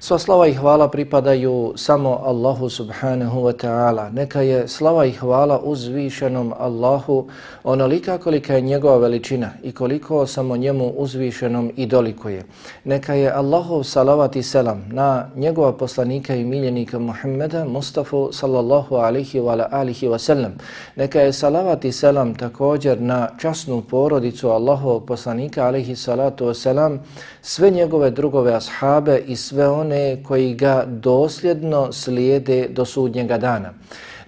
Sva slava i hvala pripadaju samo Allahu subhanahu wa ta'ala. Neka je slava i hvala uzvišenom Allahu onolika kolika je njegova veličina i koliko samo njemu uzvišenom i dolikuje. Neka je Allahov salavat i selam na njegova poslanika i miljenika Muhammeda Mustafa sallallahu alihi wa alihi wa sallam. Neka je salavat i selam također na časnu porodicu Allahovog poslanika alihi salatu wa salam, sve njegove drugove ashabe i sve one koji ga dosljedno slijede do sudnjega dana.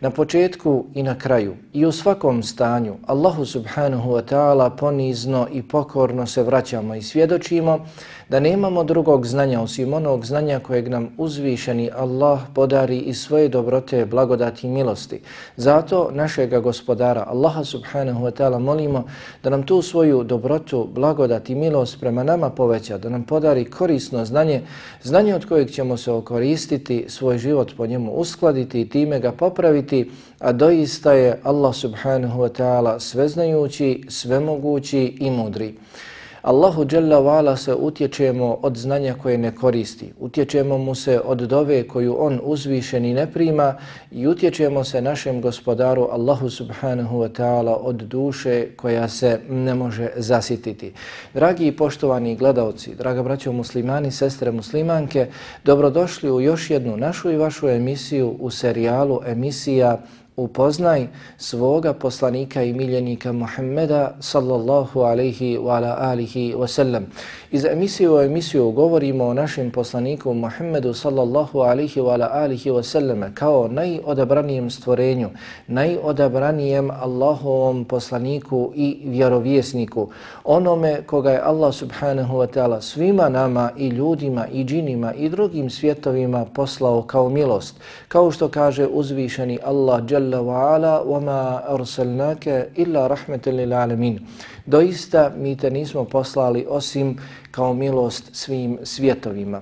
Na početku i na kraju i u svakom stanju Allahu subhanahu wa ta'ala ponizno i pokorno se vraćamo i svjedočimo da nemamo drugog znanja osim onog znanja kojeg nam uzvišeni Allah podari iz svoje dobrote, blagodati i milosti. Zato našega gospodara Allaha subhanahu wa ta'ala molimo da nam tu svoju dobrotu, blagodat i milost prema nama poveća, da nam podari korisno znanje, znanje od kojeg ćemo se okoristiti, svoj život po njemu uskladiti i time ga popraviti, a doista je Allah subhanahu wa ta'ala sveznajući, svemogući i mudri. Allahu Jalla wa'ala se utječemo od znanja koje ne koristi. Utječemo mu se od dove koju on uzvišen i ne prima i utječemo se našem gospodaru Allahu subhanahu wa ta'ala od duše koja se ne može zasititi. Dragi i poštovani gledalci, draga braćo muslimani, sestre muslimanke, dobrodošli u još jednu našu i vašu emisiju u serijalu emisija upoznaj svoga poslanika i miljenika Muhammeda sallallahu alaihi wa ala alihi wa sallam. Iz emisije u emisiju govorimo o našem poslaniku Muhammedu sallallahu alaihi wa ala alihi wa sallam kao najodabranijem stvorenju, najodabranijem Allahovom poslaniku i vjerovjesniku, onome koga je Allah subhanahu wa ta'ala svima nama i ljudima i džinima i drugim svjetovima poslao kao milost. Kao što kaže uzvišeni Allah jalla wa ala وَمَا أَرْسَلْنَاكَ إِلَّا رَحْمَةً لِلْعَالَمِينَ Doista mi te nismo poslali osim kao milost svim svjetovima.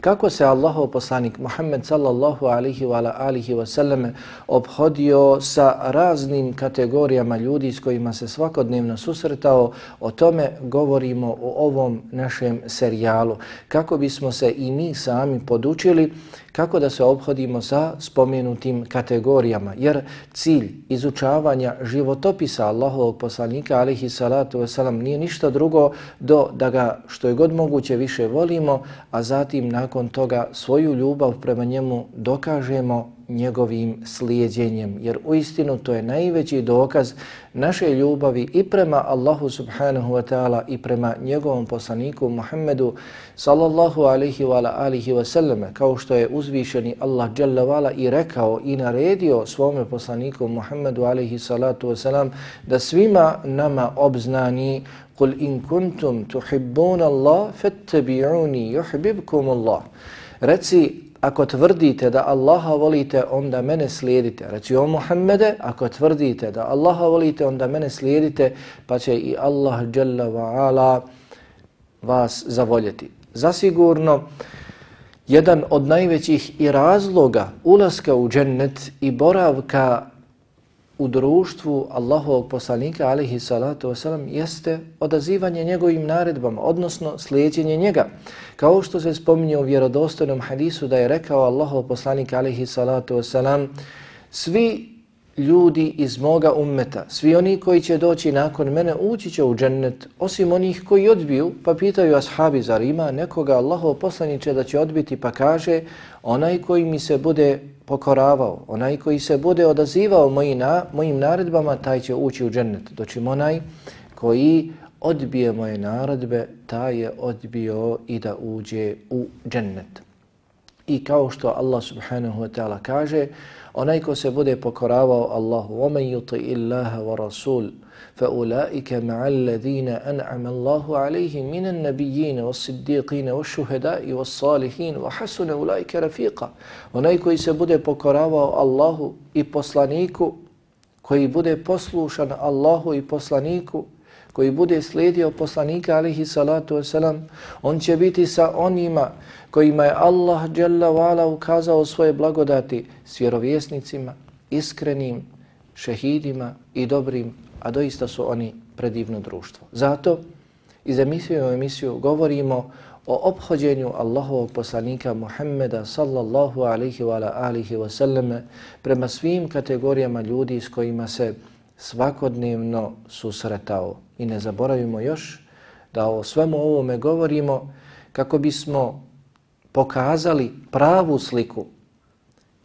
Kako se Allahov poslanik Muhammed sallallahu alihi wa alihi wa sallam obhodio sa raznim kategorijama ljudi s kojima se svakodnevno susretao, o tome govorimo u ovom našem serijalu. Kako bismo se i mi sami podučili kako da se obhodimo sa spomenutim kategorijama, jer cilj izučavanja životopisa Allahovog poslanika alihi salatu wasalam nije ništa drugo do da ga što je god moguće više volimo, a zatim nakon toga svoju ljubav prema njemu dokažemo njegovim slijedjenjem. Jer u istinu to je najveći dokaz naše ljubavi i prema Allahu subhanahu wa ta'ala i prema njegovom poslaniku Muhammedu sallallahu alihi wa alihi wa sallam. Kao što je uzvišeni Allah jalla vala i rekao i naredio svome poslaniku Muhammedu alihi salatu wa sallam da svima nama obznani قل إن كنتم تحبون الله فاتبعوني يحببكم الله Reci, ako tvrdite da Allaha volite, onda mene slijedite. Reci o Muhammede, ako tvrdite da Allaha volite, onda mene slijedite, pa će i Allah Jalla wa ala vas zavoljeti. Zasigurno, jedan od najvećih i razloga ulaska u džennet i boravka u društvu Allahovog poslanika alihi salatu wasalam jeste odazivanje njegovim naredbama, odnosno slijedjenje njega. Kao što se spominje u vjerodostojnom hadisu da je rekao Allahov poslanik alihi salatu wasalam svi ljudi iz moga ummeta, svi oni koji će doći nakon mene ući će u džennet, osim onih koji odbiju, pa pitaju ashabi, zar ima nekoga Allahov poslaniće da će odbiti, pa kaže, onaj koji mi se bude pokoravao, onaj koji se bude odazivao moji na, mojim naredbama, taj će ući u džennet. Doćim onaj koji odbije moje naredbe, taj je odbio i da uđe u džennet. I kao što Allah subhanahu wa ta'ala kaže, onaj ko se bude pokoravao Allahu, وَمَنْ يُطِئِ اللَّهَ وَرَسُولُ فَأُولَٰئِكَ مَعَ الَّذِينَ أَنْعَمَ اللَّهُ عَلَيْهِمْ مِنَ النَّبِيِّينَ وَالصِّدِّيقِينَ وَالشُّهَدَاءِ وَالصَّالِحِينَ وَحَسُنَ أُولَٰئِكَ رَفِيقًا Onaj koji se bude pokoravao Allahu i poslaniku, koji bude poslušan Allahu i poslaniku, koji bude slijedio poslanika alihi salatu wasalam, on će biti sa onima kojima je Allah dželle vala ukazao svoje blagodati s vjerovjesnicima, iskrenim, šehidima i dobrim, a doista su oni predivno društvo. Zato iz emisije u emisiju govorimo o obhođenju Allahovog poslanika Muhammeda sallallahu alihi wa alihi wa sallame prema svim kategorijama ljudi s kojima se svakodnevno susretao. I ne zaboravimo još da o svemu ovome govorimo kako bismo pokazali pravu sliku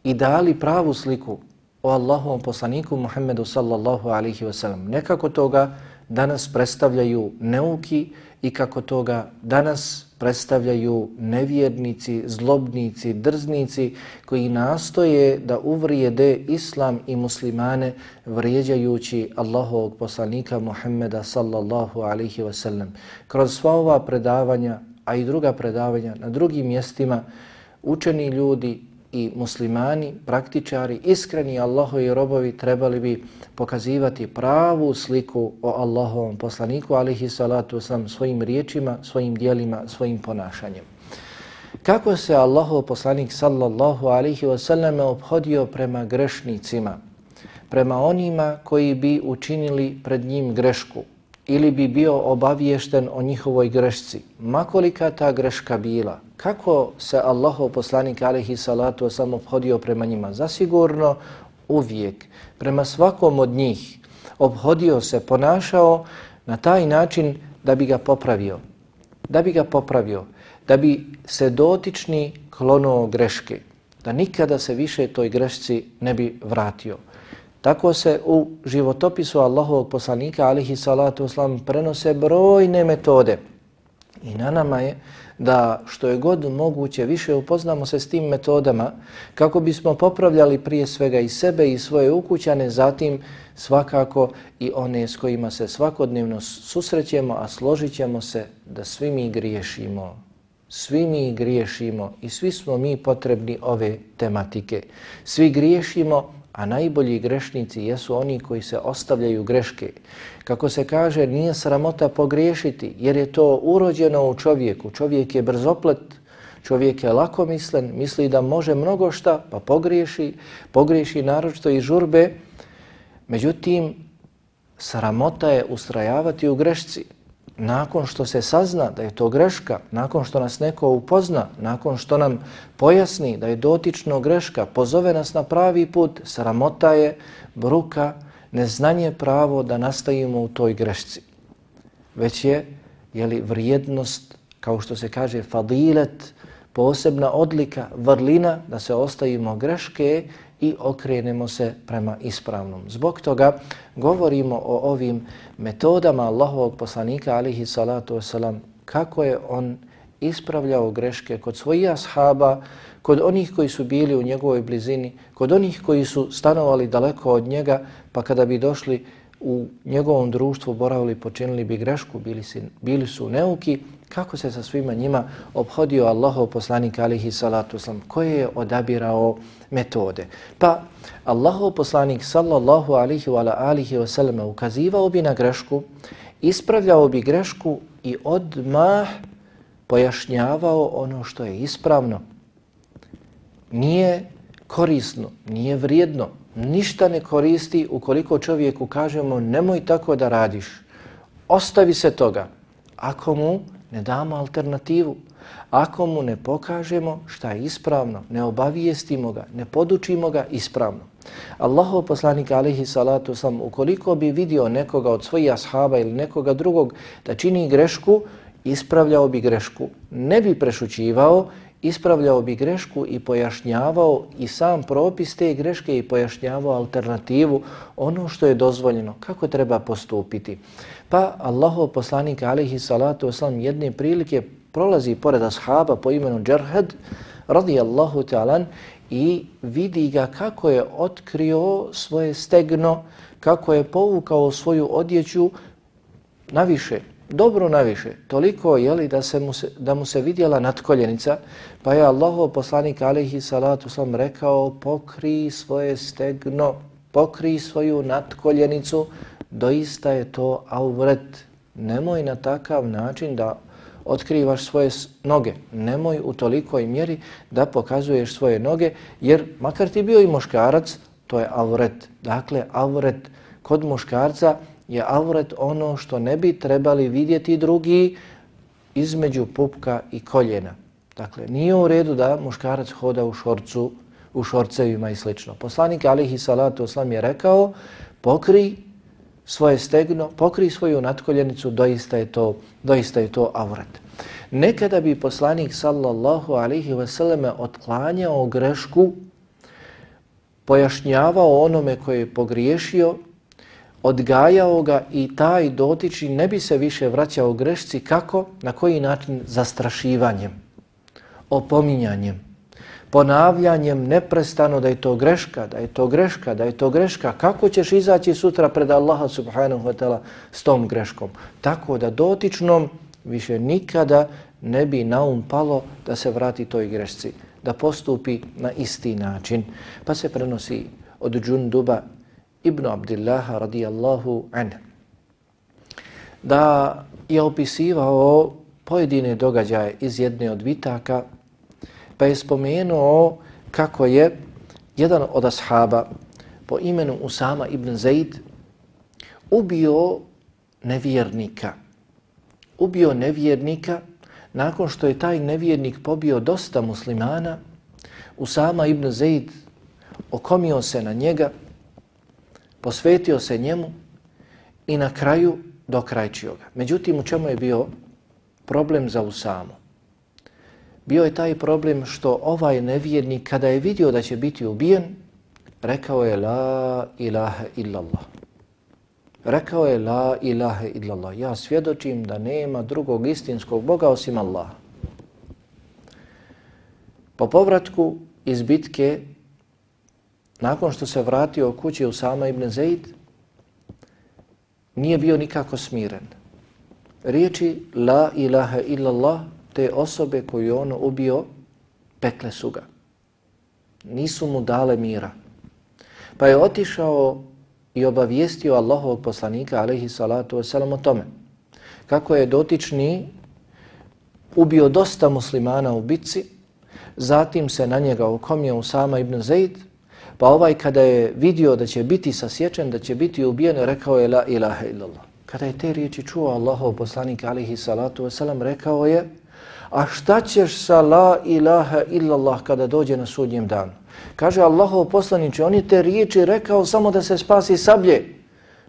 i dali pravu sliku o Allahovom poslaniku Muhammedu sallallahu alihi wasallam. Nekako toga danas predstavljaju neuki i kako toga danas predstavljaju nevjernici, zlobnici, drznici koji nastoje da uvrijede islam i muslimane vrijeđajući Allahovog poslanika Muhammeda sallallahu alaihi wasallam. Kroz sva ova predavanja, a i druga predavanja na drugim mjestima, učeni ljudi i muslimani, praktičari, iskreni Allahovi robovi trebali bi pokazivati pravu sliku o Allahovom poslaniku, alihi salatu sam svojim riječima, svojim dijelima, svojim ponašanjem. Kako se Allahov poslanik sallallahu alihi wasallam obhodio prema grešnicima, prema onima koji bi učinili pred njim grešku ili bi bio obaviješten o njihovoj grešci, makolika ta greška bila, kako se Allahov poslanik alihi salatu sam obhodio prema njima? Zasigurno uvijek prema svakom od njih obhodio se, ponašao na taj način da bi ga popravio. Da bi ga popravio, da bi se dotični klonuo greške, da nikada se više toj grešci ne bi vratio. Tako se u životopisu Allahovog poslanika alihi salatu wasalam prenose brojne metode. I na nama je da što je god moguće više upoznamo se s tim metodama kako bismo popravljali prije svega i sebe i svoje ukućane, zatim svakako i one s kojima se svakodnevno susrećemo, a složit se da svi mi griješimo. Svi mi griješimo i svi smo mi potrebni ove tematike. Svi griješimo, a najbolji grešnici jesu oni koji se ostavljaju greške. Kako se kaže, nije sramota pogriješiti, jer je to urođeno u čovjeku. Čovjek je brzoplet, čovjek je lakomislen, misli da može mnogo šta, pa pogriješi, pogriješi naročito i žurbe. Međutim, sramota je ustrajavati u grešci nakon što se sazna da je to greška, nakon što nas neko upozna, nakon što nam pojasni da je dotično greška, pozove nas na pravi put, sramota je, bruka, neznanje pravo da nastavimo u toj grešci. Već je, je li vrijednost, kao što se kaže, fadilet, posebna odlika, vrlina da se ostavimo greške, i okrenemo se prema ispravnom. Zbog toga govorimo o ovim metodama Allahovog poslanika alihi salatu wasalam, kako je on ispravljao greške kod svojih ashaba, kod onih koji su bili u njegovoj blizini, kod onih koji su stanovali daleko od njega, pa kada bi došli u njegovom društvu, boravili, počinili bi grešku, bili, si, bili su neuki, kako se sa svima njima obhodio Allahov poslanik alihi salatu uslam, koje je odabirao metode. Pa Allahov poslanik sallallahu alihi wa alihi wa sallam ukazivao bi na grešku, ispravljao bi grešku i odmah pojašnjavao ono što je ispravno. Nije korisno, nije vrijedno, ništa ne koristi ukoliko čovjeku kažemo nemoj tako da radiš. Ostavi se toga. Ako mu ne damo alternativu, ako mu ne pokažemo šta je ispravno, ne obavijestimo ga, ne podučimo ga ispravno. Allahov poslanik alihi salatu sam, ukoliko bi vidio nekoga od svojih ashaba ili nekoga drugog da čini grešku, ispravljao bi grešku, ne bi prešućivao, ispravljao bi grešku i pojašnjavao i sam propis te greške i pojašnjavao alternativu, ono što je dozvoljeno, kako treba postupiti. Pa Allahov poslanik alihi salatu wasalam jedne prilike prolazi pored ashaba po imenu Džerhed radijallahu ta'alan i vidi ga kako je otkrio svoje stegno, kako je povukao svoju odjeću naviše, dobro naviše, toliko je li da, se mu se, da mu se vidjela natkoljenica, pa je Allahov poslanik alaihi salatu sam rekao pokri svoje stegno, pokri svoju natkoljenicu, doista je to avret. Nemoj na takav način da otkrivaš svoje noge. Nemoj u tolikoj mjeri da pokazuješ svoje noge, jer makar ti bio i muškarac, to je avret. Dakle, avret kod muškarca je avret ono što ne bi trebali vidjeti drugi između pupka i koljena. Dakle, nije u redu da muškarac hoda u šorcu, u šorcevima i slično. Poslanik alihi salatu oslam je rekao, pokri svoje stegno, pokri svoju natkoljenicu, doista je to, doista je to avret. Nekada bi poslanik sallallahu alihi vseleme otklanjao grešku, pojašnjavao onome koje je pogriješio, odgajao ga i taj dotični ne bi se više vraćao grešci kako, na koji način zastrašivanjem, opominjanjem, ponavljanjem neprestano da je to greška, da je to greška, da je to greška, kako ćeš izaći sutra pred Allaha subhanahu wa ta'ala s tom greškom. Tako da dotičnom više nikada ne bi naum palo da se vrati toj grešci, da postupi na isti način. Pa se prenosi od Džunduba ibn Abdillaha radijallahu anhu da je opisivao pojedine događaje iz jedne od vitaka pa je spomenuo kako je jedan od ashaba po imenu Usama ibn Zaid ubio nevjernika. Ubio nevjernika nakon što je taj nevjernik pobio dosta muslimana, Usama ibn Zaid okomio se na njega posvetio se njemu i na kraju dokrajčio ga. Međutim, u čemu je bio problem za Usamu? Bio je taj problem što ovaj nevjernik, kada je vidio da će biti ubijen, rekao je La ilaha illallah. Rekao je La ilaha illallah. Ja svjedočim da nema drugog istinskog Boga osim Allaha. Po povratku iz bitke nakon što se vratio u kući Usama ibn Zaid, nije bio nikako smiren. Riječi La ilaha illallah te osobe koju on ubio, pekle su ga. Nisu mu dale mira. Pa je otišao i obavijestio Allahovog poslanika, alaihi salatu wasalam, o tome. Kako je dotični ubio dosta muslimana u bitci, zatim se na njega okomio Usama ibn Zaid, Pa ovaj kada je vidio da će biti sasječen, da će biti ubijen, rekao je la ilaha illallah. Kada je te riječi čuo Allahov poslanik alihi salatu wasalam, rekao je a šta ćeš sa la ilaha illallah kada dođe na sudnjem danu? Kaže Allahov poslaniče, on je te riječi rekao samo da se spasi sablje.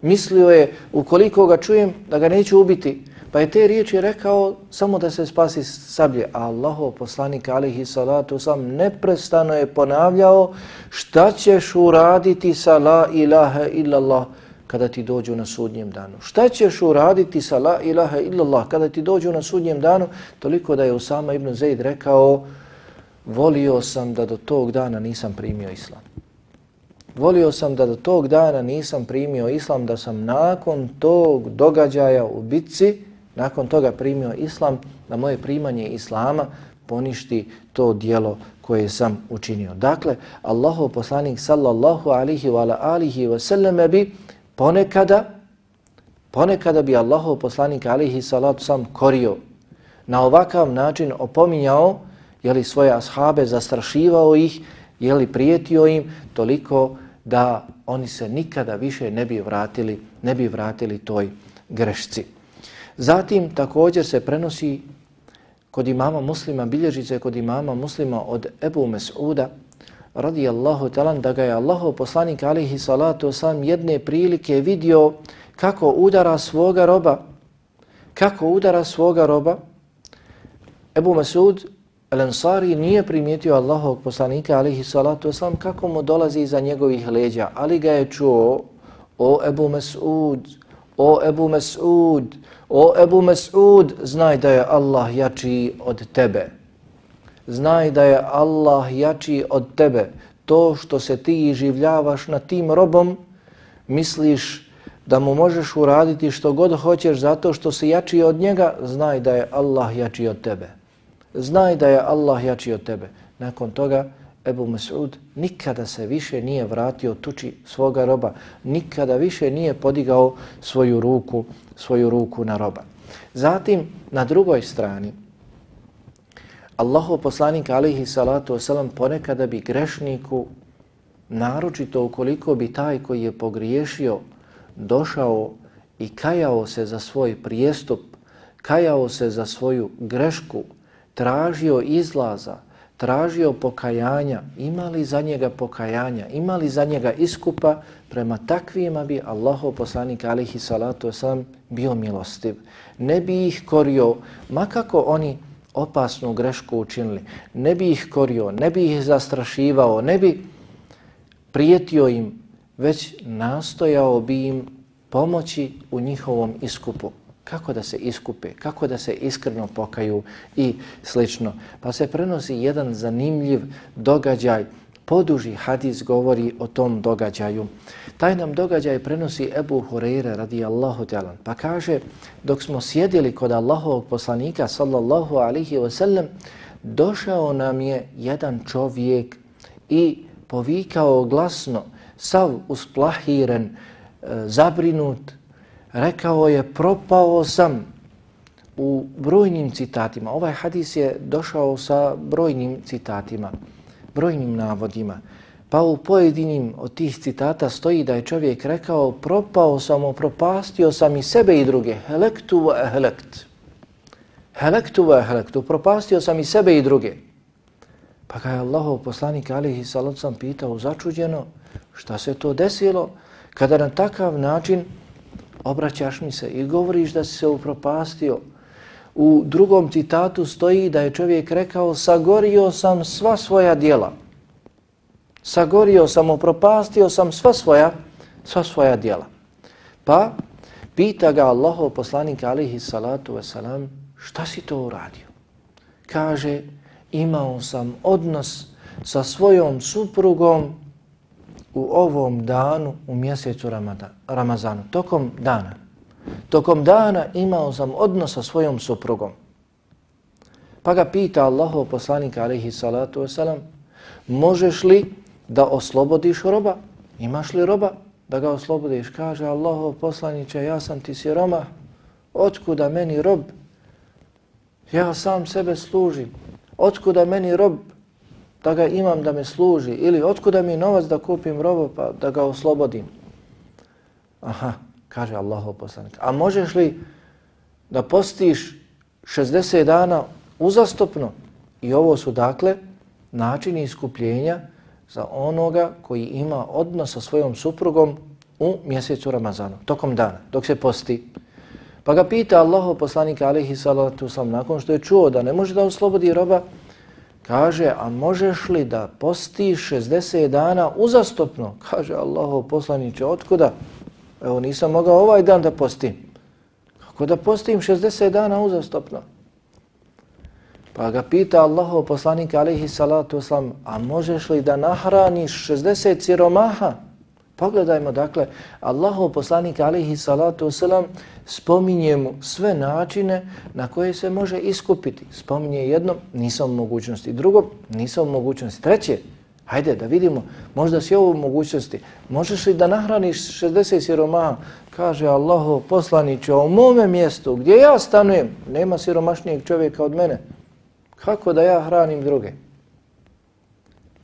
Mislio je, ukoliko ga čujem, da ga neću ubiti, Pa je te riječi rekao samo da se spasi sablje. A Allahov poslanik alihi salatu sam neprestano je ponavljao šta ćeš uraditi sa la ilaha illallah kada ti dođu na sudnjem danu. Šta ćeš uraditi sa la ilaha illallah kada ti dođu na sudnjem danu? Toliko da je Usama ibn Zaid rekao volio sam da do tog dana nisam primio islam. Volio sam da do tog dana nisam primio islam, da sam nakon tog događaja u bitci, nakon toga primio islam, da moje primanje islama poništi to dijelo koje sam učinio. Dakle, Allahov poslanik sallallahu alihi wa alihi wa sallam bi ponekada, ponekada bi Allahov poslanik alihi salatu sam korio na ovakav način opominjao jeli svoje ashabe, zastrašivao ih, jeli prijetio im toliko da oni se nikada više ne bi vratili, ne bi vratili toj grešci. Zatim također se prenosi kod imama muslima, bilježice kod imama muslima od Ebu Mes'uda, radijallahu talan, da ga je Allahu poslanik alihi salatu sam jedne prilike vidio kako udara svoga roba, kako udara svoga roba. Ebu Mes'ud El-Ansari nije primijetio Allahog poslanika alihi salatu sam kako mu dolazi iza njegovih leđa, ali ga je čuo o Ebu Mes'ud, o Ebu Mes'ud, o Ebu Mes'ud, znaj da je Allah jači od tebe. Znaj da je Allah jači od tebe. To što se ti življavaš na tim robom, misliš da mu možeš uraditi što god hoćeš zato što si jači od njega, znaj da je Allah jači od tebe znaj da je Allah jači od tebe. Nakon toga Ebu Mas'ud nikada se više nije vratio tuči svoga roba, nikada više nije podigao svoju ruku, svoju ruku na roba. Zatim, na drugoj strani, Allahov poslanik alihi salatu wasalam ponekada bi grešniku, naročito ukoliko bi taj koji je pogriješio, došao i kajao se za svoj prijestup, kajao se za svoju grešku, tražio izlaza, tražio pokajanja, imali za njega pokajanja, imali za njega iskupa, prema takvima bi Allahov poslanik alihi salatu wasalam bio milostiv. Ne bi ih korio, makako oni opasnu grešku učinili, ne bi ih korio, ne bi ih zastrašivao, ne bi prijetio im, već nastojao bi im pomoći u njihovom iskupu kako da se iskupe, kako da se iskreno pokaju i slično. Pa se prenosi jedan zanimljiv događaj, poduži hadis govori o tom događaju. Taj nam događaj prenosi Ebu Hureyre radijallahu ta'ala. Pa kaže, dok smo sjedili kod Allahovog poslanika sallallahu alihi wasallam, došao nam je jedan čovjek i povikao glasno, sav usplahiren, e, zabrinut, rekao je propao sam u brojnim citatima. Ovaj hadis je došao sa brojnim citatima, brojnim navodima. Pa u pojedinim od tih citata stoji da je čovjek rekao propao sam, opropastio sam i sebe i druge. Helektu wa helekt. Helektu wa helektu. Propastio sam i sebe i druge. Pa ga je Allahov poslanik alihi salacom pitao začuđeno šta se to desilo kada na takav način obraćaš mi se i govoriš da si se upropastio. U drugom citatu stoji da je čovjek rekao sagorio sam sva svoja dijela. Sagorio sam, upropastio sam sva svoja, sva svoja dijela. Pa pita ga Allahov poslanik alihi salatu wasalam šta si to uradio? Kaže imao sam odnos sa svojom suprugom u ovom danu u mjesecu Ramadan, Ramazanu, tokom dana. Tokom dana imao sam odnos sa svojom suprugom. Pa ga pita Allahov poslanika alaihi salatu wasalam, možeš li da oslobodiš roba? Imaš li roba da ga oslobodiš? Kaže Allahov poslaniće, ja sam ti siroma, otkuda meni rob? Ja sam sebe služim. Otkuda meni rob? Da ga imam da me služi ili otkuda mi novac da kupim roba pa da ga oslobodim. Aha, kaže Allahov poslanik. A možeš li da postiš 60 dana uzastopno? I ovo su dakle načini iskupljenja za onoga koji ima odnos sa svojom suprugom u mjesecu Ramazanu, tokom dana, dok se posti. Pa ga pita Allahov poslanika alihi salatu sam nakon što je čuo da ne može da oslobodi roba, kaže, a možeš li da postiš 60 dana uzastopno? Kaže Allaho poslaniće, otkuda? Evo nisam mogao ovaj dan da postim. Kako da postim 60 dana uzastopno? Pa ga pita Allaho poslanika alaihi salatu oslam, a možeš li da nahraniš 60 siromaha? Pogledajmo, dakle, Allahov poslanik alihi salatu wasalam spominje mu sve načine na koje se može iskupiti. Spominje jedno, nisam u mogućnosti. Drugo, nisam u mogućnosti. Treće, hajde da vidimo, možda si ovo u mogućnosti. Možeš li da nahraniš 60 siromaha? Kaže Allahov poslanić, u mome mjestu gdje ja stanujem, nema siromašnijeg čovjeka od mene. Kako da ja hranim druge?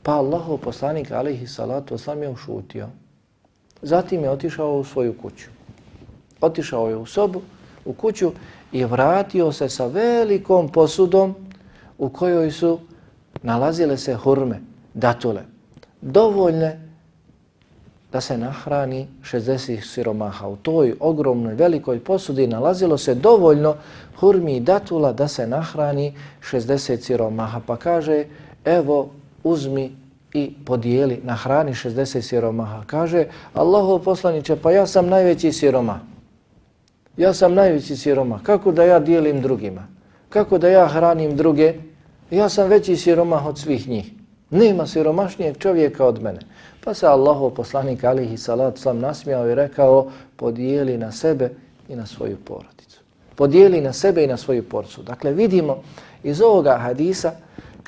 Pa Allahov poslanik alihi salatu wasalam je ušutio. Zatim je otišao u svoju kuću. Otišao je u sobu, u kuću i vratio se sa velikom posudom u kojoj su nalazile se hurme, datule, dovoljne da se nahrani 60 siromaha. U toj ogromnoj velikoj posudi nalazilo se dovoljno hurmi i datula da se nahrani 60 siromaha. Pa kaže, evo uzmi i podijeli na hrani 60 siromaha. Kaže, Allahov poslaniće, pa ja sam najveći siroma. Ja sam najveći siroma. Kako da ja dijelim drugima? Kako da ja hranim druge? Ja sam veći siromah od svih njih. Nema siromašnijeg čovjeka od mene. Pa se Allahov poslanik alihi salat sam nasmijao i rekao, podijeli na sebe i na svoju porodicu. Podijeli na sebe i na svoju porodicu. Dakle, vidimo iz ovoga hadisa,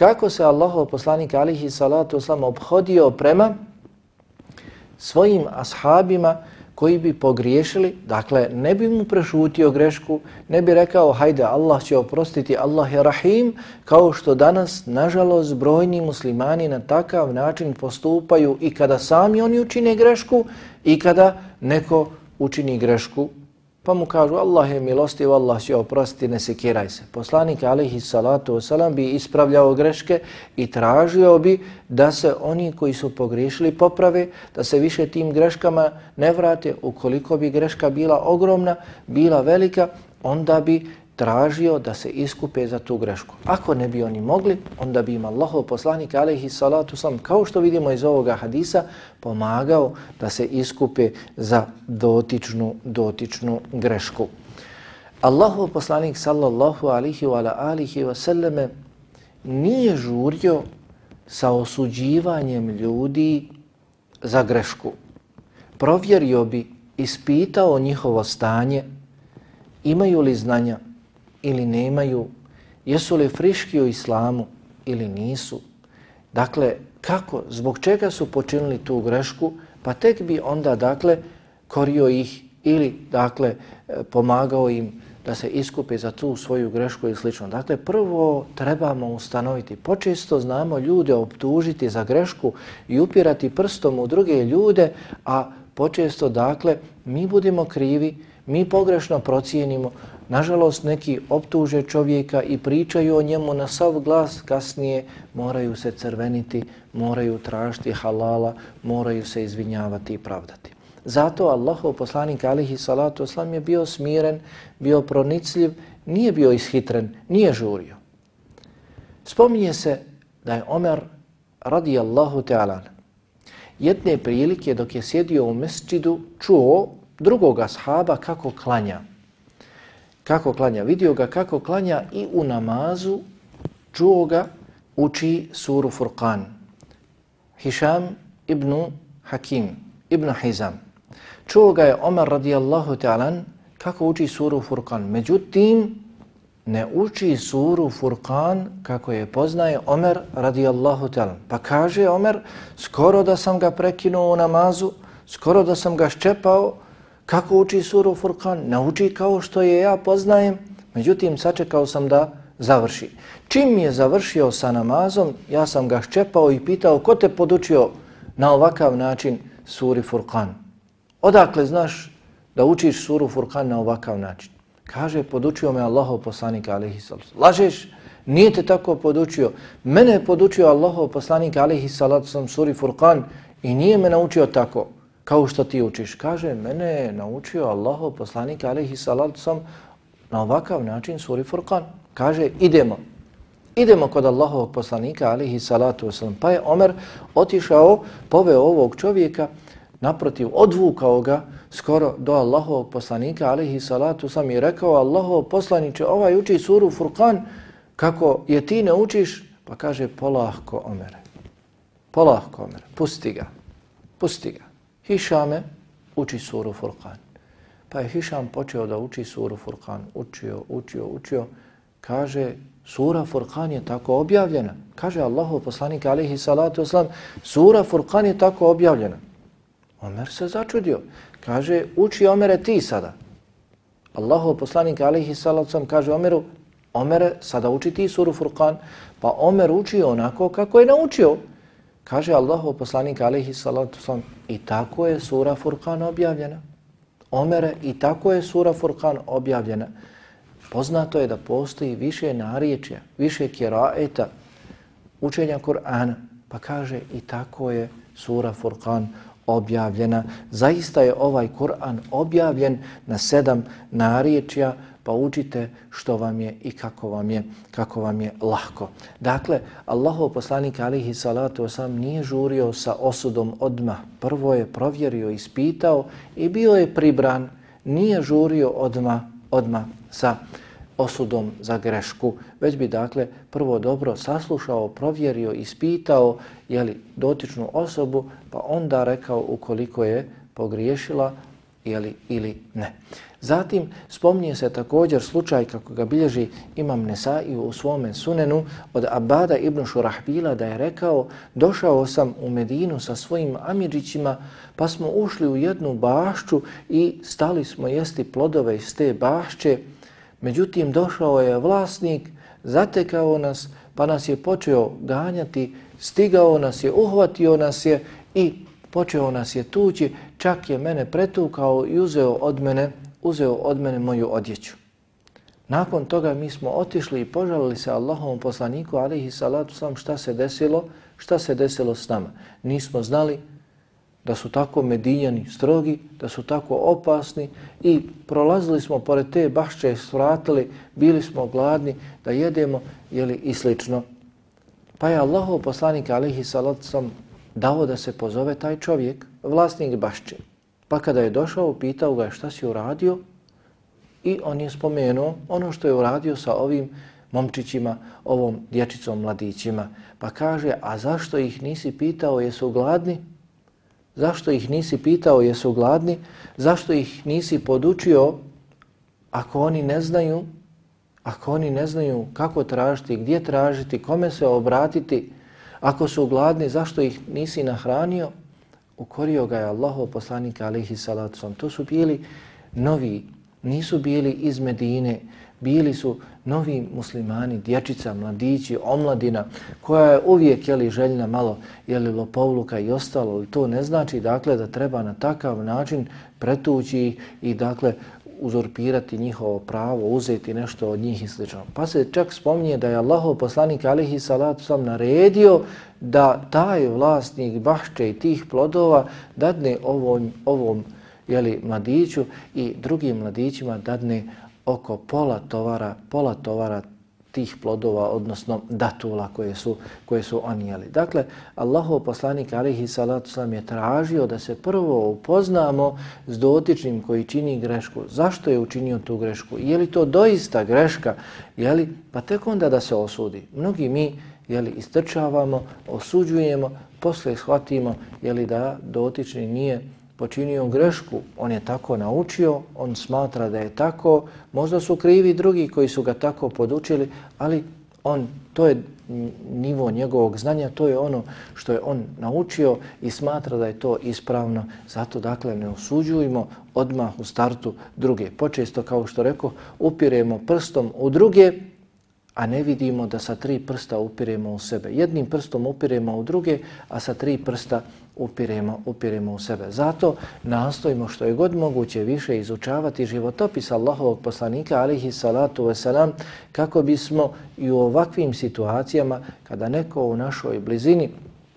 kako se Allahov poslanik alihi salatu oslam obhodio prema svojim ashabima koji bi pogriješili, dakle ne bi mu prešutio grešku, ne bi rekao hajde Allah će oprostiti, Allah je rahim, kao što danas nažalost brojni muslimani na takav način postupaju i kada sami oni učine grešku i kada neko učini grešku Pa mu kažu Allah je milostiv, Allah će oprostiti, ne sekiraj se. Poslanik alihi salatu wasalam bi ispravljao greške i tražio bi da se oni koji su pogriješili poprave, da se više tim greškama ne vrate. Ukoliko bi greška bila ogromna, bila velika, onda bi tražio da se iskupe za tu grešku. Ako ne bi oni mogli, onda bi im Allahov poslanik alaihi salatu sam, kao što vidimo iz ovoga hadisa, pomagao da se iskupe za dotičnu, dotičnu grešku. Allahov poslanik sallallahu alihi wa alihi wa sallame nije žurio sa osuđivanjem ljudi za grešku. Provjerio bi, ispitao njihovo stanje, imaju li znanja, ili nemaju, jesu li friški u islamu ili nisu. Dakle, kako, zbog čega su počinili tu grešku, pa tek bi onda, dakle, korio ih ili, dakle, e, pomagao im da se iskupe za tu svoju grešku i slično. Dakle, prvo trebamo ustanoviti, počesto znamo ljude optužiti za grešku i upirati prstom u druge ljude, a počesto, dakle, mi budemo krivi, mi pogrešno procijenimo, Nažalost, neki optuže čovjeka i pričaju o njemu na sav glas, kasnije moraju se crveniti, moraju tražiti halala, moraju se izvinjavati i pravdati. Zato Allahov poslanik alihi salatu oslam je bio smiren, bio pronicljiv, nije bio ishitren, nije žurio. Spominje se da je Omer radijallahu ta'ala jedne prilike dok je sjedio u mesčidu čuo drugoga sahaba kako klanja kako klanja. Vidio ga kako klanja i u namazu čuo ga uči suru Furqan. Hišam ibn Hakim, ibn Hizam. Čuo ga je Omer radijallahu ta'alan kako uči suru Furqan. Međutim, ne uči suru Furqan kako je poznaje Omer radijallahu ta'alan. Pa kaže Omer, skoro da sam ga prekinuo u namazu, skoro da sam ga ščepao, Kako uči suru Furkan? Nauči kao što je ja poznajem. Međutim, sačekao sam da završi. Čim je završio sa namazom, ja sam ga ščepao i pitao ko te podučio na ovakav način suri Furkan? Odakle znaš da učiš suru Furkan na ovakav način? Kaže, podučio me Allahov poslanik alaihi salatu. Lažeš? Nije te tako podučio. Mene je podučio Allahov poslanik alaihi salatu suri Furkan i nije me naučio tako kao što ti učiš. Kaže, mene je naučio Allahov poslanik alaihi salatu sam na ovakav način suri Furqan. Kaže, idemo. Idemo kod Allahovog poslanika alaihi salatu wasalam. Pa je Omer otišao, poveo ovog čovjeka, naprotiv, odvukao ga skoro do Allahovog poslanika alaihi salatu wasalam i rekao, Allahov poslaniće, ovaj uči suru Furqan, kako je ti ne učiš? Pa kaže, polahko Omer. Polahko Omer, pusti ga, pusti ga. Hišame uči suru Furqan. Pa je Hišam počeo da uči suru Furqan. Učio, učio, učio. Kaže, sura Furqan je tako objavljena. Kaže Allahov poslanik alihi salatu oslam, sura Furqan je tako objavljena. Omer se začudio. Kaže, uči Omere ti sada. Allahov poslanik alihi salatu oslam kaže Omeru, Omere, sada uči ti suru Furqan. Pa Omer uči onako kako je naučio. Kaže Allahu poslanik alaihi salatu sallam i tako je sura Furqan objavljena. Omere i tako je sura Furqan objavljena. Poznato je da postoji više narječja, više kiraeta, učenja Kur'ana. Pa kaže i tako je sura Furqan objavljena. Zaista je ovaj Kur'an objavljen na sedam narječja, pa učite što vam je i kako vam je, kako vam je lahko. Dakle, Allahov poslanik alihi salatu osam nije žurio sa osudom odmah. Prvo je provjerio, ispitao i bio je pribran. Nije žurio odmah, odmah sa osudom za grešku, već bi dakle prvo dobro saslušao, provjerio, ispitao jeli, dotičnu osobu, pa onda rekao ukoliko je pogriješila jeli, ili ne. Zatim spomnije se također slučaj kako ga bilježi Imam Nesai u svome sunenu od Abada ibn Šurahbila da je rekao došao sam u Medinu sa svojim amirđićima pa smo ušli u jednu bašću i stali smo jesti plodove iz te bašće. Međutim došao je vlasnik, zatekao nas pa nas je počeo ganjati, stigao nas je, uhvatio nas je i počeo nas je tući, čak je mene pretukao i uzeo od mene uzeo od mene moju odjeću. Nakon toga mi smo otišli i požalili se Allahovom poslaniku, alihi salatu sam, šta se desilo, šta se desilo s nama. Nismo znali da su tako medinjani strogi, da su tako opasni i prolazili smo pored te bašće, svratili, bili smo gladni da jedemo jeli, i slično. Pa je Allahov poslanik, alihi salatu sam, dao da se pozove taj čovjek, vlasnik bašće. Pa kada je došao, pitao ga šta si uradio i on je spomenuo ono što je uradio sa ovim momčićima, ovom dječicom, mladićima. Pa kaže, a zašto ih nisi pitao jesu gladni? Zašto ih nisi pitao jesu gladni? Zašto ih nisi podučio ako oni ne znaju? Ako oni ne znaju kako tražiti, gdje tražiti, kome se obratiti? Ako su gladni, zašto ih nisi nahranio? Ukorio ga je Allahov poslanik alaihi salatu sam. To su bili novi, nisu bili iz Medine, bili su novi muslimani, dječica, mladići, omladina, koja je uvijek jeli, željna malo jeli, lopovluka i ostalo. I to ne znači dakle da treba na takav način pretući i dakle uzurpirati njihovo pravo, uzeti nešto od njih i sl. Pa se čak spominje da je Allahov poslanik alihi salatu sam naredio da taj vlasnik bašče i tih plodova dadne ovom, ovom jeli, mladiću i drugim mladićima dadne oko pola tovara, pola tovara tih plodova, odnosno datula koje su, koje su oni jeli. Dakle, Allahov poslanik alihi salatu sam je tražio da se prvo upoznamo s dotičnim koji čini grešku. Zašto je učinio tu grešku? Je li to doista greška? Je li? Pa tek onda da se osudi. Mnogi mi jeli, istrčavamo, osuđujemo, posle shvatimo jeli, da dotični nije počinio grešku, on je tako naučio, on smatra da je tako, možda su krivi drugi koji su ga tako podučili, ali on, to je nivo njegovog znanja, to je ono što je on naučio i smatra da je to ispravno. Zato, dakle, ne osuđujemo odmah u startu druge. Počesto, kao što rekao, upiremo prstom u druge, a ne vidimo da sa tri prsta upiremo u sebe. Jednim prstom upiremo u druge, a sa tri prsta upiremo, upiremo u sebe. Zato nastojimo što je god moguće više izučavati životopis Allahovog poslanika alihi salatu wasalam kako bismo i u ovakvim situacijama kada neko u našoj blizini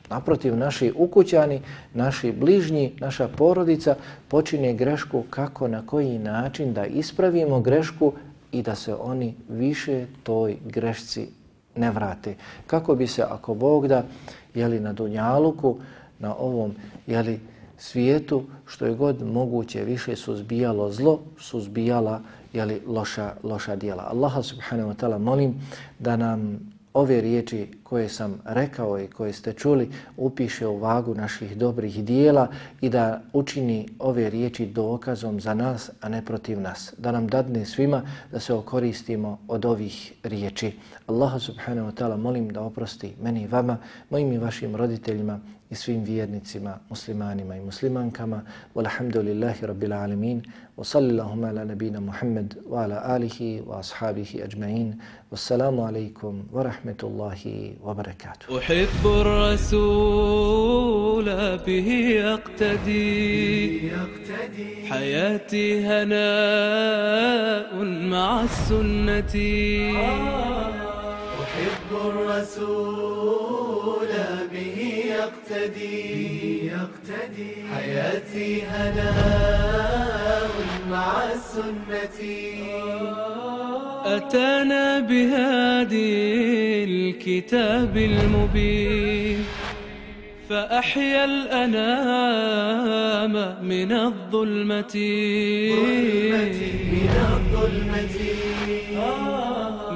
Naprotiv, naši ukućani, naši bližnji, naša porodica počine grešku kako, na koji način da ispravimo grešku i da se oni više toj grešci ne vrate. Kako bi se, ako Bog da, jeli na Dunjaluku, na ovom jeli, svijetu, što je god moguće više suzbijalo zlo, suzbijala jeli, loša, loša dijela. Allaha subhanahu wa ta'ala molim da nam ove riječi koje sam rekao i koje ste čuli upiše u vagu naših dobrih dijela i da učini ove riječi dokazom za nas, a ne protiv nas. Da nam dadne svima da se okoristimo od ovih riječi. Allah subhanahu wa ta'ala molim da oprosti meni i vama, mojim i vašim roditeljima i svim vjernicima, muslimanima i muslimankama. Walhamdulillahi rabbil alamin. Wa sallillahum ala nabina Muhammad wa ala alihi wa ashabihi ajma'in. Wassalamu alaikum wa rahmetullahi wa barakatuh. أحب الرسول به أقتدي حياتي هناء مع السنة أحب الرسول يقتدي. يقتدي. حياتي هناء مع السنة. أتانا بهادي الكتاب المبين فأحيا الأنام من الظلمة. من الظلمة.